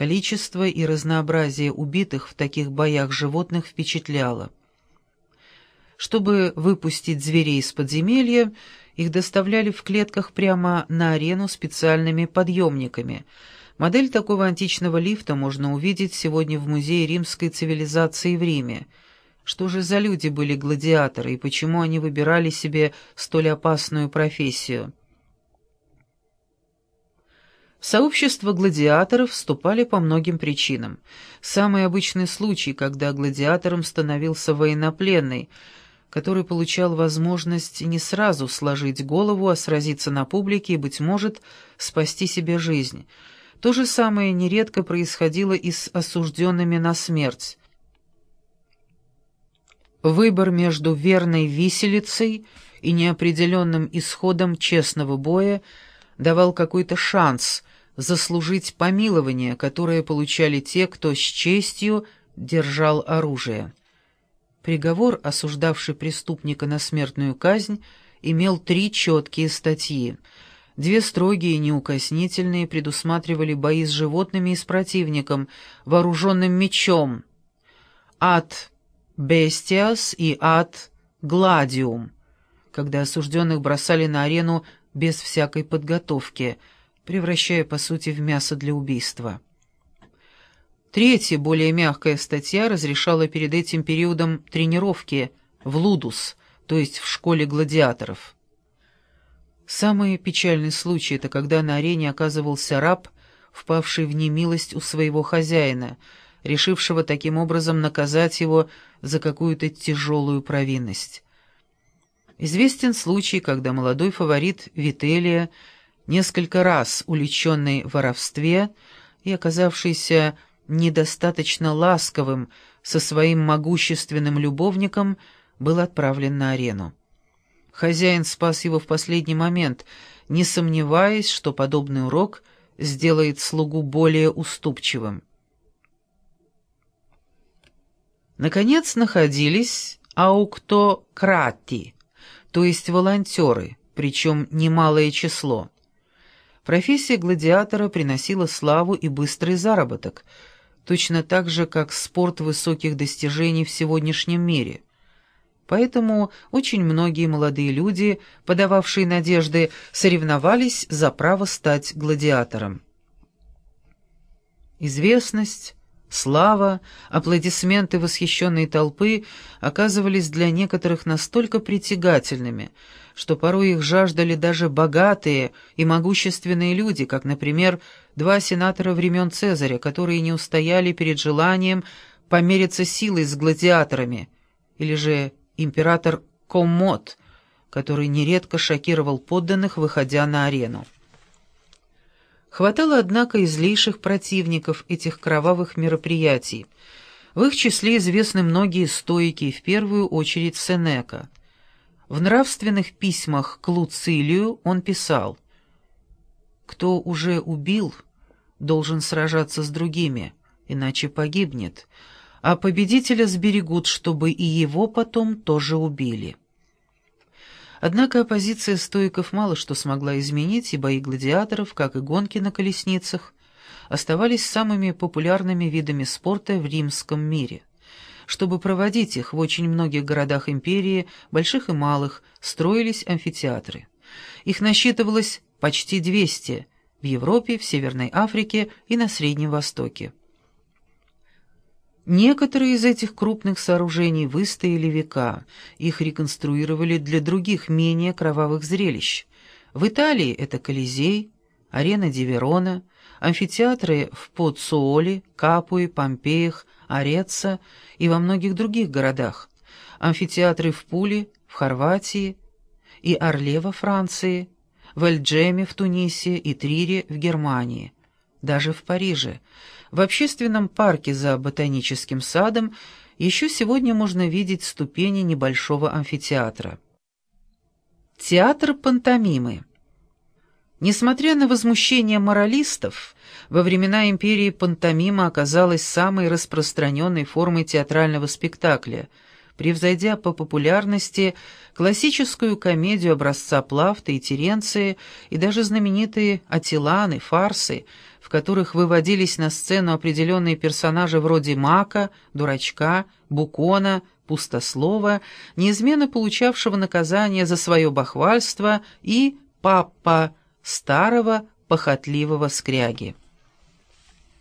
Количество и разнообразие убитых в таких боях животных впечатляло. Чтобы выпустить зверей из подземелья, их доставляли в клетках прямо на арену специальными подъемниками. Модель такого античного лифта можно увидеть сегодня в Музее римской цивилизации в Риме. Что же за люди были гладиаторы и почему они выбирали себе столь опасную профессию? В сообщество гладиаторов вступали по многим причинам. Самый обычный случай, когда гладиатором становился военнопленный – который получал возможность не сразу сложить голову, а сразиться на публике и, быть может, спасти себе жизнь. То же самое нередко происходило и с осужденными на смерть. Выбор между верной виселицей и неопределенным исходом честного боя давал какой-то шанс заслужить помилование, которое получали те, кто с честью держал оружие. Приговор, осуждавший преступника на смертную казнь, имел три четкие статьи. Две строгие и неукоснительные предусматривали бои с животными и с противником, вооруженным мечом. Ад бестиас и ад гладиум, когда осужденных бросали на арену без всякой подготовки, превращая, по сути, в мясо для убийства. Третья, более мягкая статья разрешала перед этим периодом тренировки в лудус, то есть в школе гладиаторов. Самый печальный случай — это когда на арене оказывался раб, впавший в немилость у своего хозяина, решившего таким образом наказать его за какую-то тяжелую провинность. Известен случай, когда молодой фаворит Вителия, несколько раз уличенный в воровстве и оказавшийся недостаточно ласковым со своим могущественным любовником, был отправлен на арену. Хозяин спас его в последний момент, не сомневаясь, что подобный урок сделает слугу более уступчивым. Наконец находились ауктократи, то есть волонтеры, причем немалое число. Профессия гладиатора приносила славу и быстрый заработок — точно так же, как спорт высоких достижений в сегодняшнем мире. Поэтому очень многие молодые люди, подававшие надежды, соревновались за право стать гладиатором. Известность, слава, аплодисменты восхищенной толпы оказывались для некоторых настолько притягательными, что порой их жаждали даже богатые и могущественные люди, как, например, два сенатора времен Цезаря, которые не устояли перед желанием помериться силой с гладиаторами, или же император Коммод, который нередко шокировал подданных, выходя на арену. Хватало, однако, излейших противников этих кровавых мероприятий. В их числе известны многие стойки, в первую очередь Сенека. В нравственных письмах к Луцилию он писал кто уже убил, должен сражаться с другими, иначе погибнет, а победителя сберегут, чтобы и его потом тоже убили. Однако оппозиция стоиков мало что смогла изменить, и бои гладиаторов, как и гонки на колесницах, оставались самыми популярными видами спорта в римском мире. Чтобы проводить их в очень многих городах империи, больших и малых, строились амфитеатры. Их насчитывалось почти 200 в Европе, в Северной Африке и на Среднем Востоке. Некоторые из этих крупных сооружений выстояли века, их реконструировали для других менее кровавых зрелищ. В Италии это Колизей, арена Диверона, амфитеатры в Поцуоле, Капуе, Помпеях, Ореца и во многих других городах, амфитеатры в Пуле, в Хорватии и Орле во Франции – в Эльджеме в Тунисе и Трире в Германии, даже в Париже. В общественном парке за ботаническим садом еще сегодня можно видеть ступени небольшого амфитеатра. Театр пантомимы. Несмотря на возмущение моралистов, во времена империи пантомима оказалась самой распространенной формой театрального спектакля – превзойдя по популярности классическую комедию образца Плафта и Теренции и даже знаменитые Атиланы, фарсы, в которых выводились на сцену определенные персонажи вроде Мака, Дурачка, Букона, Пустослова, неизменно получавшего наказание за свое бахвальство, и папа старого похотливого скряги.